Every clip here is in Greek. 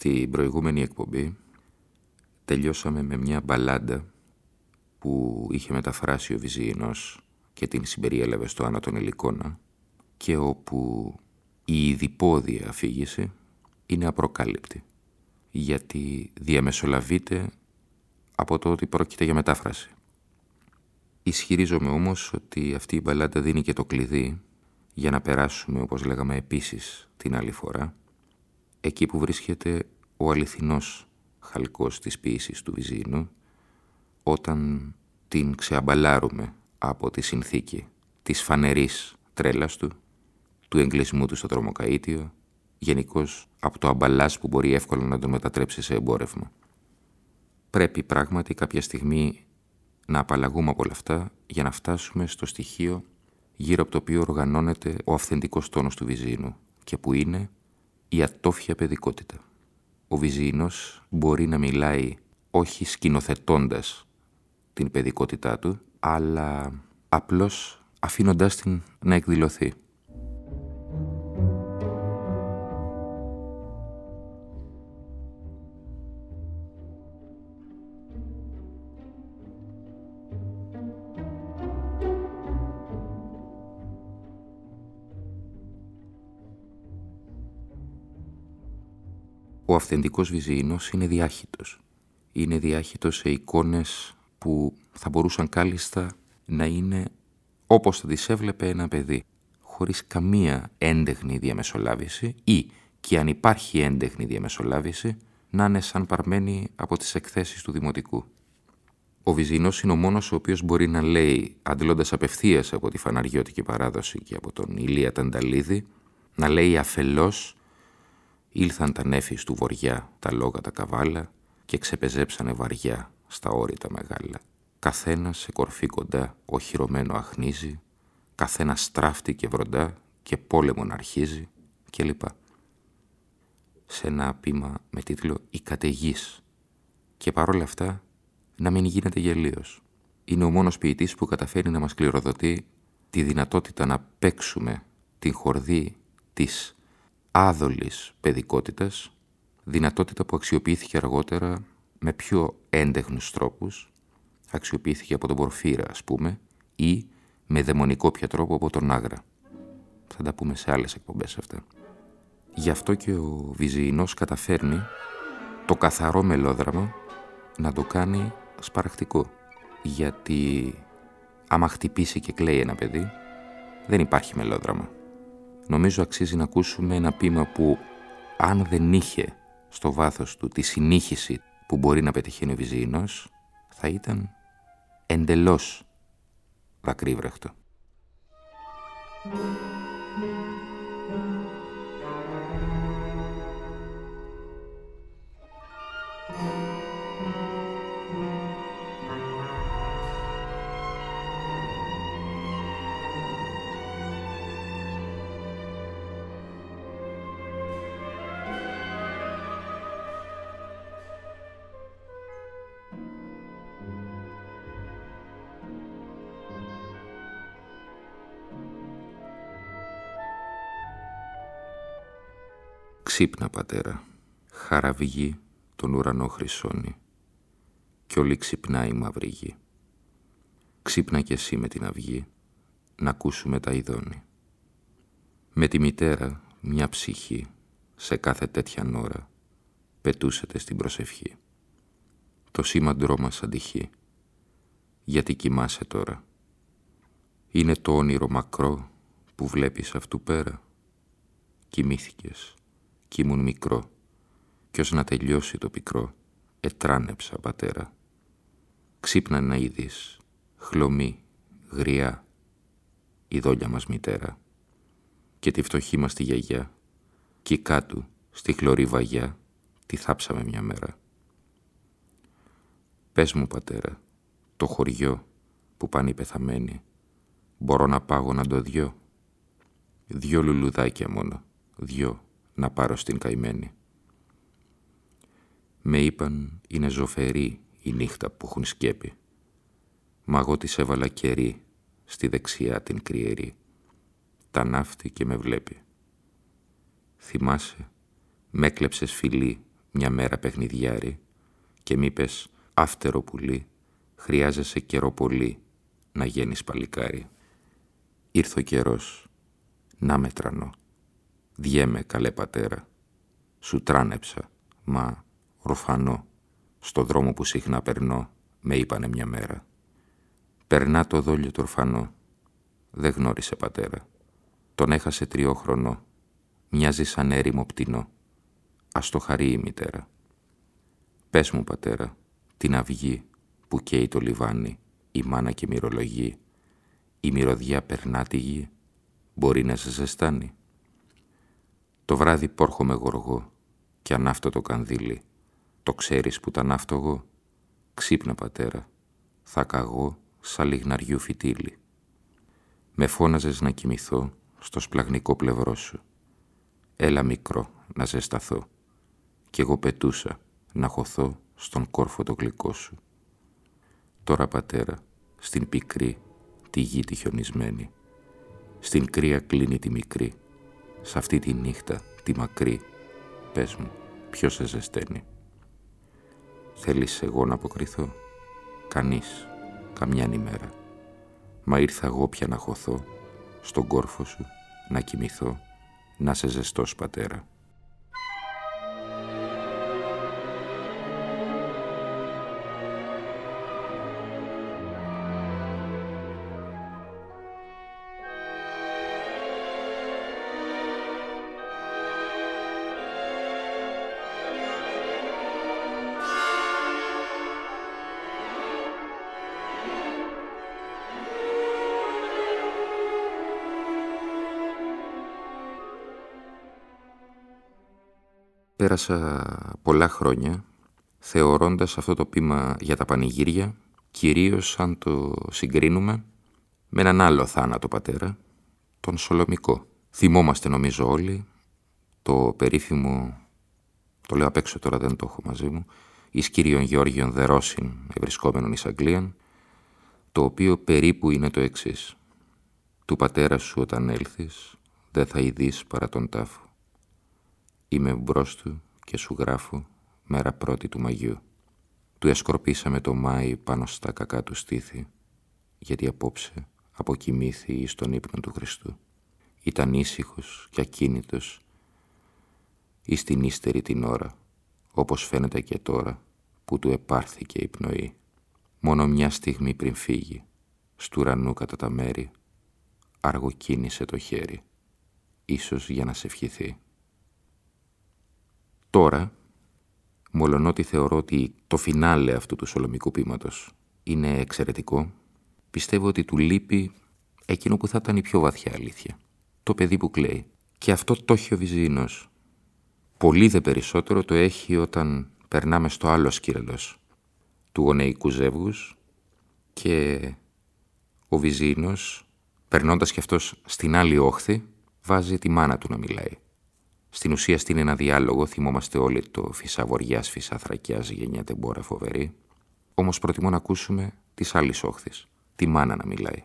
Στην προηγούμενη εκπομπή τελειώσαμε με μια μπαλάντα που είχε μεταφράσει ο Βυζιεινός και την συμπεριέλαβε στο Άννα των Ελικόνα και όπου η διπόδια αφήγηση είναι απροκάλυπτη γιατί διαμεσολαβείται από το ότι πρόκειται για μετάφραση. Ισχυρίζομαι όμως ότι αυτή η μπαλάντα δίνει και το κλειδί για να περάσουμε όπως λέγαμε επίσης την άλλη φορά εκεί που βρίσκεται ο αληθινός χαλκός της ποίησης του Βυζίνου όταν την ξεαμπαλάρουμε από τη συνθήκη της φανερής τρέλας του, του εγκλισμού του στο τρομοκαΐτιο, γενικώς από το αμπαλάς που μπορεί εύκολα να τον μετατρέψει σε εμπόρευμα. Πρέπει πράγματι κάποια στιγμή να απαλλαγούμε από όλα αυτά για να φτάσουμε στο στοιχείο γύρω από το οποίο οργανώνεται ο αυθεντικός τόνος του Βυζίνου και που είναι η ατόφια παιδικότητα. Ο Βυζίνος μπορεί να μιλάει όχι σκηνοθετώντας την παιδικότητά του, αλλά απλώς αφήνοντάς την να εκδηλωθεί. Αυθεντικός Βυζίνος είναι διάχυτος. Είναι διάχυτος σε εικόνες που θα μπορούσαν κάλλιστα να είναι όπως θα τις έβλεπε ένα παιδί, χωρίς καμία έντεχνη διαμεσολάβηση ή και αν υπάρχει έντεχνη διαμεσολάβηση, να είναι σαν παρμένη από τις εκθέσεις του Δημοτικού. Ο Βυζινός είναι ο μόνος ο οποίος μπορεί να λέει, αντλώντας απευθείας από τη φαναριώτικη παράδοση και από τον Ηλία Τανταλίδη, να λέει αφελώς Ήλθαν τα νέφη του βοριά, τα λόγα τα καβάλα και ξεπεζέψανε βαριά στα όρητα μεγάλα. Καθένα σε κορφή κοντά οχυρωμένο αχνίζει, καθένα στράφτη και βροντά και πόλεμον αρχίζει κλπ. Σε ένα πείμα με τίτλο «Η καταιγής» και παρόλα αυτά να μην γίνεται γελίος. Είναι ο μόνος ποιητής που καταφέρει να μας κληροδοτεί τη δυνατότητα να παίξουμε την χορδή της άδολης παιδικότητας, δυνατότητα που αξιοποιήθηκε αργότερα με πιο έντεχνους τρόπους, αξιοποιήθηκε από τον Πορφύρα ας πούμε, ή με δαιμονικό πια τρόπο από τον Άγρα. Θα τα πούμε σε άλλες εκπομπές αυτά. Γι' αυτό και ο Βυζιεινός καταφέρνει το καθαρό μελόδραμα να το κάνει σπαρακτικό. Γιατί άμα χτυπήσει και κλαίει ένα παιδί, δεν υπάρχει μελόδραμα νομίζω αξίζει να ακούσουμε ένα ποίημα που αν δεν είχε στο βάθος του τη συνήχηση που μπορεί να πετυχαίνει ο Βυζίνος, θα ήταν εντελώς δακρύβρεχτο. Ξύπνα πατέρα, χαραβγή τον ουρανό χρυσώνει κι όλη ξυπνάει η μαύρη γη. Ξύπνα κι εσύ με την αυγή, να ακούσουμε τα ειδώνει. Με τη μητέρα μια ψυχή σε κάθε τέτοια ώρα πετούσετε στην προσευχή. Το σήμαντρό μας αντυχεί. Γιατί κοιμάσαι τώρα; Είναι το όνειρο μακρό που βλέπεις αυτού πέρα. Κοιμήθηκες, κι ήμουν μικρό, κι ως να τελειώσει το πικρό, ετράνεψα πατέρα. Ξύπνα να είδεις, χλωμή, γριά, η δόλια μας μητέρα. Και τη φτωχή μας τη γιαγιά, κι κάτω, στη χλωρή βαγιά, τη θάψαμε μια μέρα. Πες μου πατέρα, το χωριό που πάνε οι πεθαμένοι, μπορώ να πάγω να το δυο; Δυο λουλουδάκια μόνο, δυο να πάρω στην καημένη. Με είπαν είναι ζωφερή η νύχτα που έχουν σκέπη. Μα εγώ της έβαλα κερί στη δεξιά την κρυερή. Τα ναύτη και με βλέπει. Θυμάσαι, με έκλεψες φιλί μια μέρα παιχνιδιάρη και μ' είπες άφτερο πουλί, χρειάζεσαι καιρό πολύ να γίνεις παλικάρι. Ήρθε ο καιρός, να με τρανώ. Διέμαι καλέ πατέρα, σου τράνεψα, μα ορφανό, στο δρόμο που συχνά περνώ, με είπανε μια μέρα. Περνά το δόλιο του ορφανό, δεν γνώρισε πατέρα. Τον έχασε τριόχρονο, μοιάζει σαν έρημο πτηνό. Ας το χαρεί η μητέρα. Πες μου πατέρα, την αυγή που καίει το λιβάνι, η μάνα και μυρολογεί, η μυρωδιά περνά τη γη, μπορεί να σε ζεστάνει. Το βράδυ πόρχομαι γοργό και ανάφτω το κανδύλι. Το ξέρεις που τα εγώ; Ξύπνα πατέρα, θα καγώ σαν λιγναριού φυτίλι. Με φώναζες να κοιμηθώ στο σπλαγνικό πλευρό σου. Έλα μικρό να ζεσταθώ. Κι εγώ πετούσα να χωθώ στον κόρφο το γλυκό σου. Τώρα πατέρα, στην πικρή τη γη τη χιονισμένη, στην κρύα κλείνει τη μικρή, σ' αυτή τη νύχτα τη μακρύ, πες μου, ποιος σε ζεσταίνει. Θέλεις εγώ να αποκριθώ, κανείς, καμιά ημέρα. Μα ήρθα εγώ πια να χωθώ, στον κόρφο σου, να κοιμηθώ, να σε ζεστός πατέρα. Πέρασα πολλά χρόνια θεωρώντας αυτό το πείμα για τα πανηγύρια, κυρίως αν το συγκρίνουμε με έναν άλλο θάνατο πατέρα, τον Σολομικό. Θυμόμαστε νομίζω όλοι το περίφημο, το λέω απ' έξω τώρα δεν το έχω μαζί μου, εις κύριον Γεώργιον Δερόσιν, ευρισκόμενον εις Αγγλίαν, το οποίο περίπου είναι το εξής. Του πατέρα σου όταν έλθεις, δεν θα ειδείς παρά τον τάφο. Είμαι μπρος του και σου γράφω μέρα πρώτη του Μαγιού. Του εσκορπίσαμε το Μάη πάνω στα κακά του στήθη, γιατί απόψε αποκοιμήθη εις τον ύπνο του Χριστού. Ήταν ήσυχος και ακίνητος εις την ύστερη την ώρα, όπως φαίνεται και τώρα που του επάρθηκε η πνοή. Μόνο μια στιγμή πριν φύγει, στου ουρανού κατά τα μέρη, αργοκίνησε το χέρι, ίσως για να σε ευχηθεί. Τώρα, μολονότι θεωρώ ότι το φινάλε αυτού του σολομικού πείματος είναι εξαιρετικό, πιστεύω ότι του λείπει εκείνο που θα ήταν η πιο βαθιά αλήθεια. Το παιδί που κλαίει. Και αυτό το έχει ο Βυζίνος. Πολύ δε περισσότερο το έχει όταν περνάμε στο άλλο σκύρελος του γονεϊκού ζεύγους και ο Βυζίνος, περνώντας και αυτός στην άλλη όχθη, βάζει τη μάνα του να μιλάει. Στην ουσία στην ένα διάλογο θυμόμαστε όλοι το φυσά βοριάς, φυσά θρακιάς, γεννιάται μπόρα φοβερή. Όμως προτιμώ να ακούσουμε της άλλης όχθης, τη μάνα να μιλάει.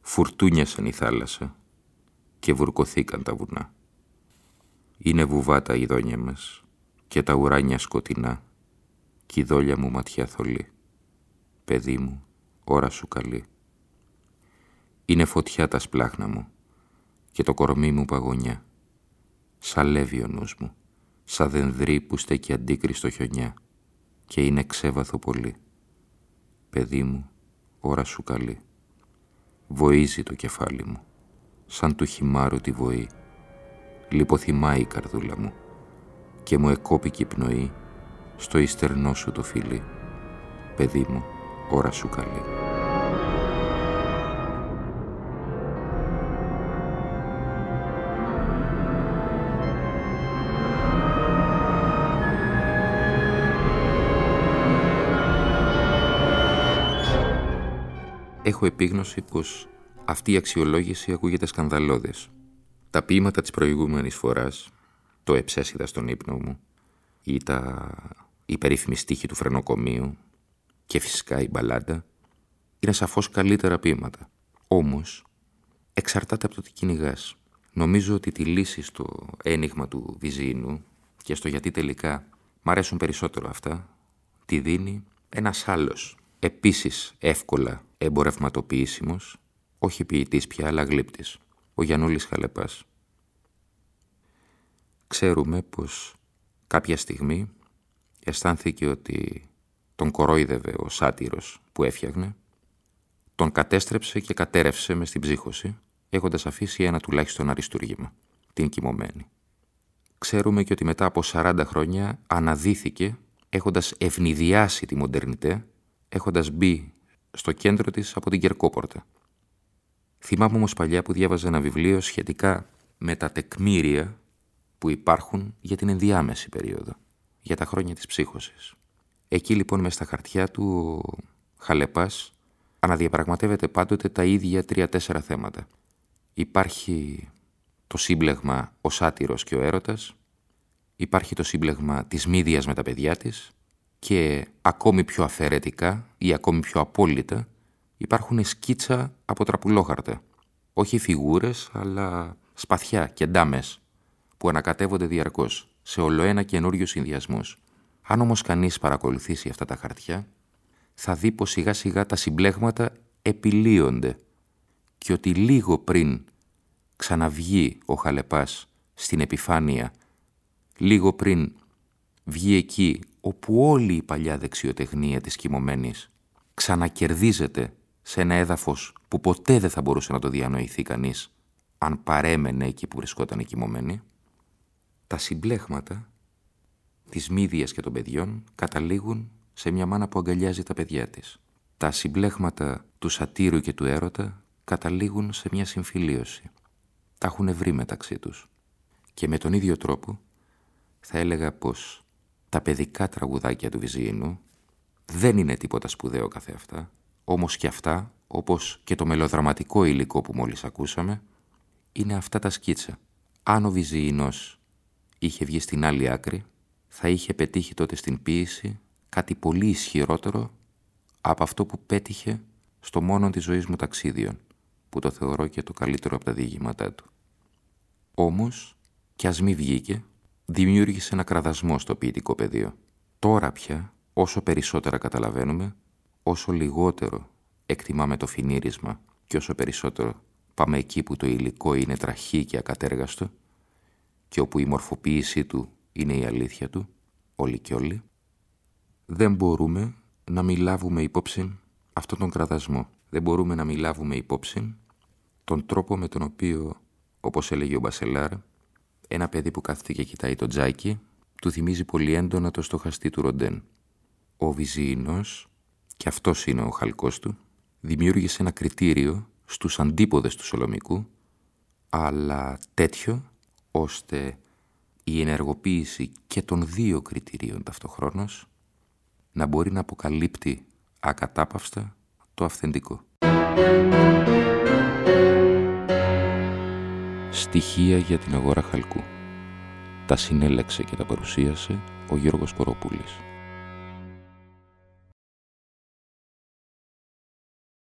Φουρτούνιασαν η θάλασσα και βουρκωθήκαν τα βουνά. Είναι βουβά τα ειδόνια μας και τα ουράνια σκοτεινά κι η δόλια μου ματιά θολή. Παιδί μου, ώρα σου καλή. Είναι φωτιά τα σπλάχνα μου και το κορμί μου παγωνιά. Σαλεύει ο νους μου, σαν δενδρή που στέκει αντίκριστο χιονιά και είναι ξέβαθο πολύ. Παιδί μου, ώρα σου καλή. Βοίζει το κεφάλι μου, σαν του χυμάρου τη βοή. Λιποθυμάει η καρδούλα μου και μου εκόπηκε η πνοή στο ιστερνό σου το φίλι. Παιδί μου, ώρα σου καλή. Έχω επίγνωση πως αυτή η αξιολόγηση ακούγεται σκανδαλώδες. Τα ποίηματα της προηγούμενης φοράς, το εψέσιδα στον ύπνο μου ή τα η περίφημη στίχη του φρενοκομείου και φυσικά η μπαλάντα είναι σαφώς καλύτερα ποίηματα. Όμως, εξαρτάται από το τι κυνηγάς. Νομίζω ότι τη λύση στο ένιγμα του Βυζίνου και στο γιατί τελικά μ' αρέσουν περισσότερο αυτά, τη δίνει ένας άλλος, επίσης εύκολα εμπορευματοποιήσιμος, όχι ποιητής πια, αλλά γλύπτης, ο Γιαννούλης Χαλεπάς. Ξέρουμε πως κάποια στιγμή αισθάνθηκε ότι τον κορόιδευε ο σάτυρος που έφτιαχνε, τον κατέστρεψε και κατέρευσε μες στην ψύχωση, έχοντας αφήσει ένα τουλάχιστον αριστούργημα, την κοιμωμένη. Ξέρουμε και ότι μετά από 40 χρόνια αναδύθηκε έχοντας ευνηδιάσει τη μοντερνιτέ, έχοντας μπει στο κέντρο της από την Κερκόπορτα. Θυμάμαι όμως παλιά που διάβαζε ένα βιβλίο σχετικά με τα τεκμήρια που υπάρχουν για την ενδιάμεση περίοδο για τα χρόνια της ψύχωσης. Εκεί λοιπόν μες στα χαρτιά του ο Χαλεπάς αναδιαπραγματεύεται πάντοτε τα ίδια τρία-τέσσερα θέματα. Υπάρχει το σύμπλεγμα ο σάτυρος και ο έρωτας, υπάρχει το σύμπλεγμα της μύδιας με τα παιδιά της και ακόμη πιο αφαιρετικά ή ακόμη πιο απόλυτα υπάρχουν σκίτσα από τραπουλόχαρτα. Όχι φιγούρες, αλλά σπαθιά και ντάμες που ανακατεύονται διαρκώς σε ολοένα καινούριου συνδυασμού. Αν όμως κανείς παρακολουθήσει αυτά τα χαρτιά, θα δει πως σιγά σιγά τα συμπλέγματα επιλύονται και ότι λίγο πριν ξαναβγεί ο Χαλεπάς στην επιφάνεια, λίγο πριν βγει εκεί όπου όλη η παλιά δεξιοτεχνία της κοιμωμένης ξανακερδίζεται σε ένα έδαφος που ποτέ δεν θα μπορούσε να το διανοηθεί κανείς αν παρέμενε εκεί που βρισκόταν η κοιμωμένη, τα συμπλέγματα της μύδιας και των παιδιών καταλήγουν σε μια μάνα που αγκαλιάζει τα παιδιά της. Τα συμπλέγματα του σατήρου και του έρωτα καταλήγουν σε μια συμφιλίωση. Τα έχουν βρει μεταξύ τους. Και με τον ίδιο τρόπο θα έλεγα πως τα παιδικά τραγουδάκια του Βυζιήνου δεν είναι τίποτα σπουδαίο καθεαυτά, όμως και αυτά, όπως και το μελοδραματικό υλικό που μόλις ακούσαμε, είναι αυτά τα σκίτσα. Αν ο Βυζιήνος είχε βγει στην άλλη άκρη, θα είχε πετύχει τότε στην ποίηση κάτι πολύ ισχυρότερο από αυτό που πέτυχε στο μόνο της ζωής μου ταξίδιον, που το θεωρώ και το καλύτερο από τα διηγήματά του. Όμως, κι ας μη βγήκε, δημιούργησε ένα κραδασμό στο ποιητικό πεδίο. Τώρα πια, όσο περισσότερα καταλαβαίνουμε, όσο λιγότερο εκτιμάμε το φινίρισμα και όσο περισσότερο πάμε εκεί που το υλικό είναι τραχή και ακατέργαστο, και όπου η μορφοποίησή του είναι η αλήθεια του, όλοι και όλοι, δεν μπορούμε να μιλάβουμε υπόψη αυτόν τον κραδασμό. Δεν μπορούμε να μιλάβουμε υπόψη τον τρόπο με τον οποίο, όπως έλεγε ο Μπασελάρ, ένα παιδί που κάθεται και κοιτάει το τζάκι, του θυμίζει πολύ έντονα το στοχαστή του Ροντέν. Ο Βυζιεινός, και αυτός είναι ο χαλκός του, δημιούργησε ένα κριτήριο στους αντίποδες του Σολομικού, αλλά τέτοιο ώστε η ενεργοποίηση και των δύο κριτηρίων ταυτοχρόνως να μπορεί να αποκαλύπτει ακατάπαυστα το αυθεντικό. Στοιχεία για την αγορά χαλκού. Τα συνέλεξε και τα παρουσίασε ο Γιώργος Κοροπούλης.